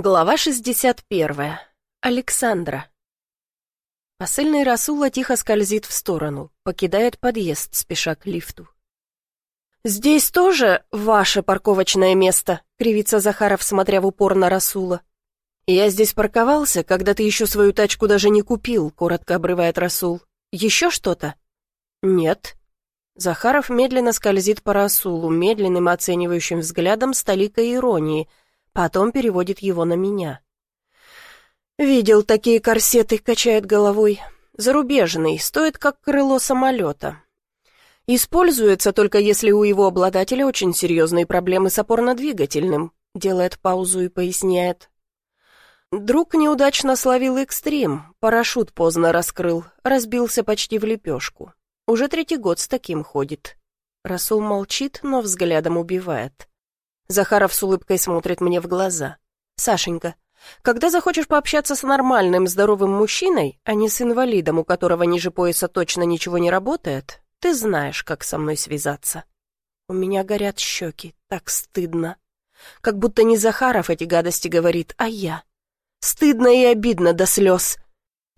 Глава 61. Александра. Посыльный Расула тихо скользит в сторону, покидает подъезд, спеша к лифту. «Здесь тоже ваше парковочное место?» — кривится Захаров, смотря в упор на Расула. «Я здесь парковался, когда ты еще свою тачку даже не купил», — коротко обрывает Расул. «Еще что-то?» «Нет». Захаров медленно скользит по Расулу, медленным оценивающим взглядом с толикой иронии — Потом переводит его на меня. «Видел такие корсеты», — качает головой. «Зарубежный, стоит как крыло самолета. Используется только если у его обладателя очень серьезные проблемы с опорно-двигательным», — делает паузу и поясняет. Друг неудачно словил экстрим, парашют поздно раскрыл, разбился почти в лепешку. Уже третий год с таким ходит. Расул молчит, но взглядом убивает. Захаров с улыбкой смотрит мне в глаза. «Сашенька, когда захочешь пообщаться с нормальным, здоровым мужчиной, а не с инвалидом, у которого ниже пояса точно ничего не работает, ты знаешь, как со мной связаться». У меня горят щеки, так стыдно. Как будто не Захаров эти гадости говорит, а я. Стыдно и обидно до слез.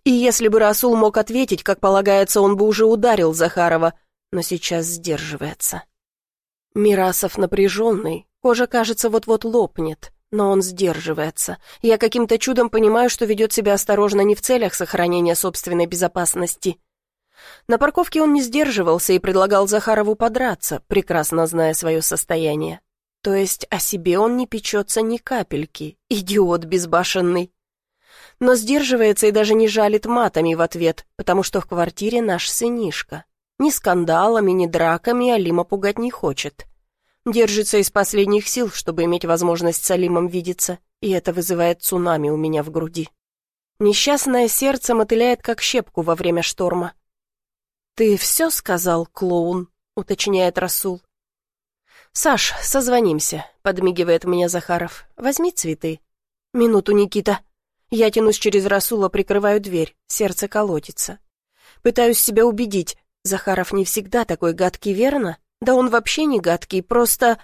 И если бы Расул мог ответить, как полагается, он бы уже ударил Захарова, но сейчас сдерживается. Мирасов напряженный, Кожа, кажется, вот-вот лопнет, но он сдерживается. Я каким-то чудом понимаю, что ведет себя осторожно не в целях сохранения собственной безопасности. На парковке он не сдерживался и предлагал Захарову подраться, прекрасно зная свое состояние. То есть о себе он не печется ни капельки, идиот безбашенный. Но сдерживается и даже не жалит матами в ответ, потому что в квартире наш сынишка. Ни скандалами, ни драками Алима пугать не хочет. Держится из последних сил, чтобы иметь возможность с Алимом видеться, и это вызывает цунами у меня в груди. Несчастное сердце мотыляет, как щепку во время шторма. «Ты все сказал, клоун?» — уточняет Расул. «Саш, созвонимся», — подмигивает мне Захаров. «Возьми цветы». «Минуту, Никита». Я тянусь через Расула, прикрываю дверь, сердце колотится. Пытаюсь себя убедить. Захаров не всегда такой гадкий, верно? Да он вообще не гадкий, просто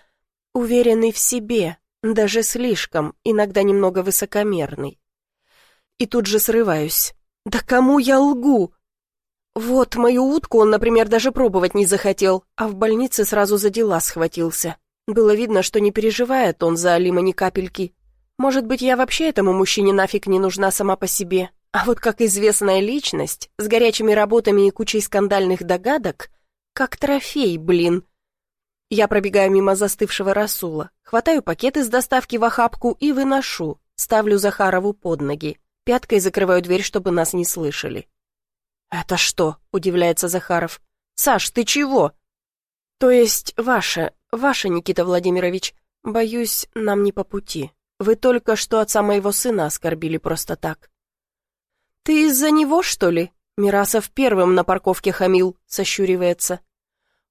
уверенный в себе, даже слишком, иногда немного высокомерный. И тут же срываюсь. Да кому я лгу? Вот мою утку он, например, даже пробовать не захотел, а в больнице сразу за дела схватился. Было видно, что не переживает он за Алима ни капельки. Может быть, я вообще этому мужчине нафиг не нужна сама по себе. А вот как известная личность, с горячими работами и кучей скандальных догадок, как трофей, блин. Я пробегаю мимо застывшего Расула, хватаю пакет из доставки в охапку и выношу, ставлю Захарову под ноги. Пяткой закрываю дверь, чтобы нас не слышали. «Это что?» — удивляется Захаров. «Саш, ты чего?» «То есть ваше, ваше, Никита Владимирович. Боюсь, нам не по пути. Вы только что отца моего сына оскорбили просто так». «Ты из-за него, что ли?» Мирасов первым на парковке хамил, сощуривается.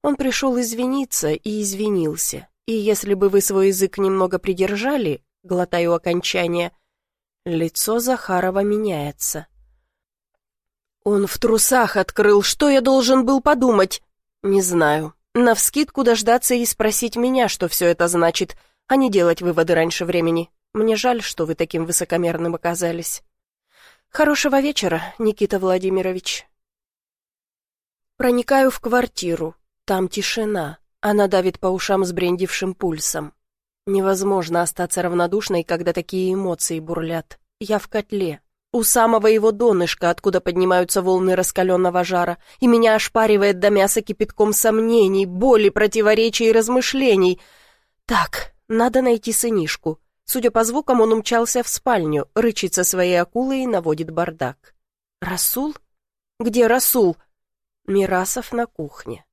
Он пришел извиниться и извинился. И если бы вы свой язык немного придержали, глотаю окончание, лицо Захарова меняется. Он в трусах открыл, что я должен был подумать? Не знаю. Навскидку дождаться и спросить меня, что все это значит, а не делать выводы раньше времени. Мне жаль, что вы таким высокомерным оказались. «Хорошего вечера, Никита Владимирович». Проникаю в квартиру. Там тишина. Она давит по ушам сбрендившим пульсом. Невозможно остаться равнодушной, когда такие эмоции бурлят. Я в котле. У самого его донышка, откуда поднимаются волны раскаленного жара, и меня ошпаривает до мяса кипятком сомнений, боли, противоречий и размышлений. Так, надо найти сынишку. Судя по звукам, он умчался в спальню, рычится своей акулой и наводит бардак. «Расул? Где Расул?» Мирасов на кухне.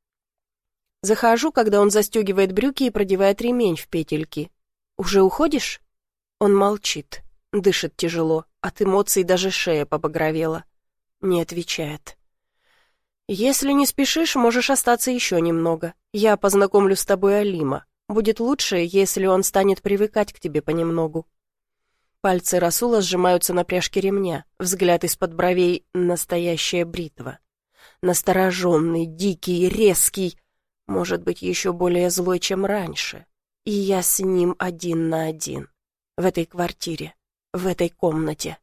Захожу, когда он застегивает брюки и продевает ремень в петельки. «Уже уходишь?» Он молчит, дышит тяжело, от эмоций даже шея побагровела. Не отвечает. «Если не спешишь, можешь остаться еще немного. Я познакомлю с тобой Алима. Будет лучше, если он станет привыкать к тебе понемногу. Пальцы Расула сжимаются на пряжке ремня, взгляд из-под бровей — настоящая бритва. Настороженный, дикий, резкий, может быть, еще более злой, чем раньше. И я с ним один на один, в этой квартире. в этой комнате.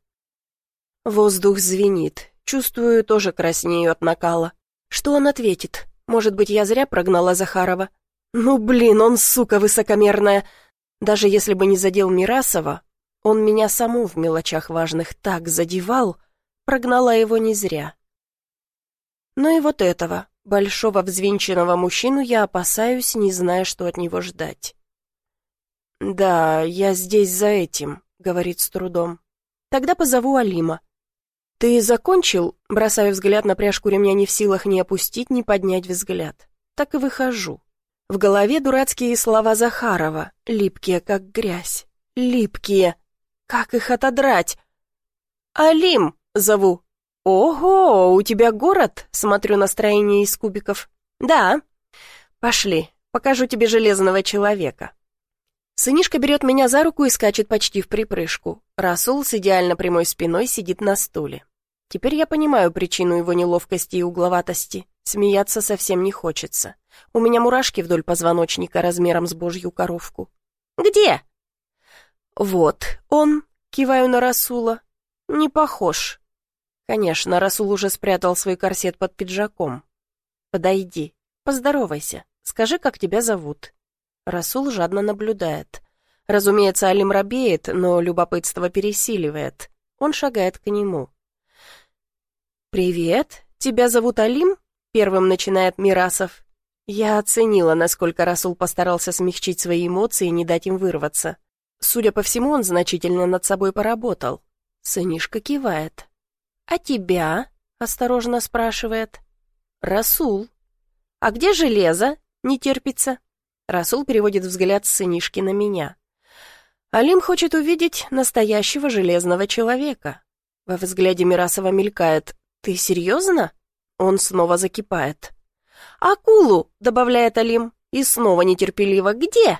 Воздух звенит, чувствую, тоже краснею от накала. Что он ответит? Может быть, я зря прогнала Захарова? Ну, блин, он, сука, высокомерная. Даже если бы не задел Мирасова, он меня саму в мелочах важных так задевал, прогнала его не зря. Но и вот этого, большого взвинченного мужчину, я опасаюсь, не зная, что от него ждать. «Да, я здесь за этим», — говорит с трудом. «Тогда позову Алима». «Ты закончил?» — бросаю взгляд на пряжку ремня не в силах ни опустить, ни поднять взгляд. Так и выхожу. В голове дурацкие слова Захарова, липкие, как грязь. Липкие. Как их отодрать? «Алим!» — зову. «Ого, у тебя город?» — смотрю на строение из кубиков. «Да». «Пошли, покажу тебе железного человека». Сынишка берет меня за руку и скачет почти в припрыжку. Расул с идеально прямой спиной сидит на стуле. Теперь я понимаю причину его неловкости и угловатости. Смеяться совсем не хочется. У меня мурашки вдоль позвоночника размером с божью коровку. «Где?» «Вот он», — киваю на Расула. «Не похож». Конечно, Расул уже спрятал свой корсет под пиджаком. «Подойди, поздоровайся, скажи, как тебя зовут». Расул жадно наблюдает. Разумеется, Алим робеет, но любопытство пересиливает. Он шагает к нему. «Привет, тебя зовут Алим?» — первым начинает Мирасов. Я оценила, насколько Расул постарался смягчить свои эмоции и не дать им вырваться. Судя по всему, он значительно над собой поработал. Сынишка кивает. «А тебя?» — осторожно спрашивает. «Расул». «А где железо?» — не терпится. Расул переводит взгляд сынишки на меня. Алим хочет увидеть настоящего железного человека. Во взгляде Мирасова мелькает «Ты серьезно?» Он снова закипает. «Акулу!» — добавляет Алим. И снова нетерпеливо «Где?»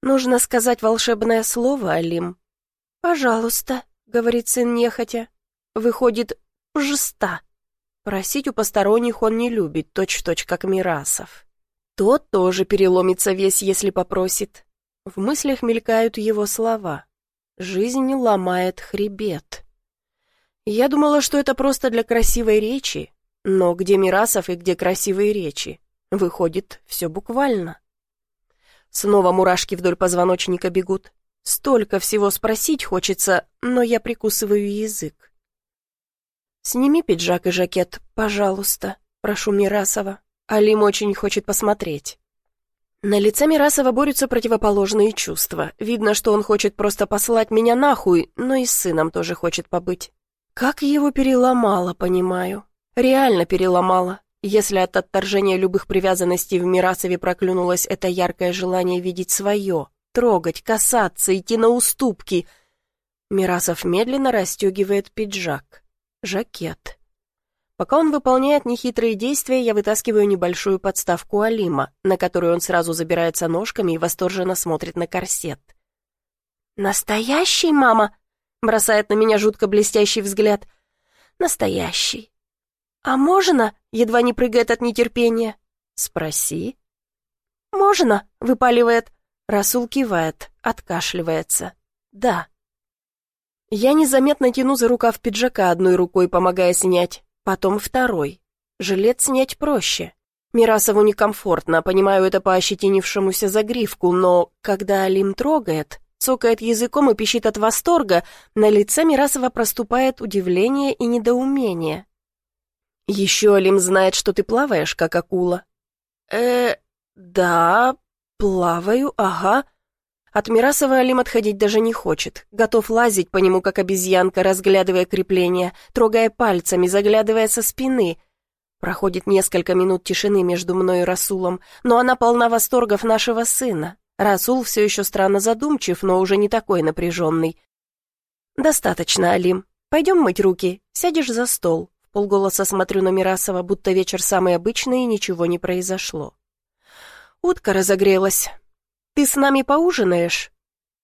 Нужно сказать волшебное слово, Алим. «Пожалуйста», — говорит сын нехотя. Выходит «пжста». Просить у посторонних он не любит, точь-в-точь, -точь, как Мирасов. Тот тоже переломится весь, если попросит. В мыслях мелькают его слова. «Жизнь ломает хребет». Я думала, что это просто для красивой речи, но где Мирасов и где красивые речи? Выходит, все буквально. Снова мурашки вдоль позвоночника бегут. Столько всего спросить хочется, но я прикусываю язык. «Сними пиджак и жакет, пожалуйста», — прошу Мирасова. Алим очень хочет посмотреть. На лице Мирасова борются противоположные чувства. Видно, что он хочет просто послать меня нахуй, но и с сыном тоже хочет побыть. Как его переломало, понимаю. Реально переломало. Если от отторжения любых привязанностей в Мирасове проклюнулось это яркое желание видеть свое, трогать, касаться, идти на уступки. Мирасов медленно расстегивает пиджак. Жакет. Пока он выполняет нехитрые действия, я вытаскиваю небольшую подставку Алима, на которую он сразу забирается ножками и восторженно смотрит на корсет. «Настоящий, мама?» — бросает на меня жутко блестящий взгляд. «Настоящий». «А можно?» — едва не прыгает от нетерпения. «Спроси». «Можно?» — выпаливает. Расул кивает, откашливается. «Да». Я незаметно тяну за рукав пиджака одной рукой, помогая снять. Потом второй. Жилет снять проще. Мирасову некомфортно, понимаю это по ощетинившемуся загривку, но когда Алим трогает, цокает языком и пищит от восторга, на лице Мирасова проступает удивление и недоумение. «Еще Алим знает, что ты плаваешь, как акула». «Э, да, плаваю, ага», от Мирасова Алим отходить даже не хочет. Готов лазить по нему, как обезьянка, разглядывая крепления, трогая пальцами, заглядывая со спины. Проходит несколько минут тишины между мной и Расулом, но она полна восторгов нашего сына. Расул все еще странно задумчив, но уже не такой напряженный. «Достаточно, Алим. Пойдем мыть руки. Сядешь за стол». Полголоса смотрю на Мирасова, будто вечер самый обычный и ничего не произошло. Утка разогрелась. «Ты с нами поужинаешь?»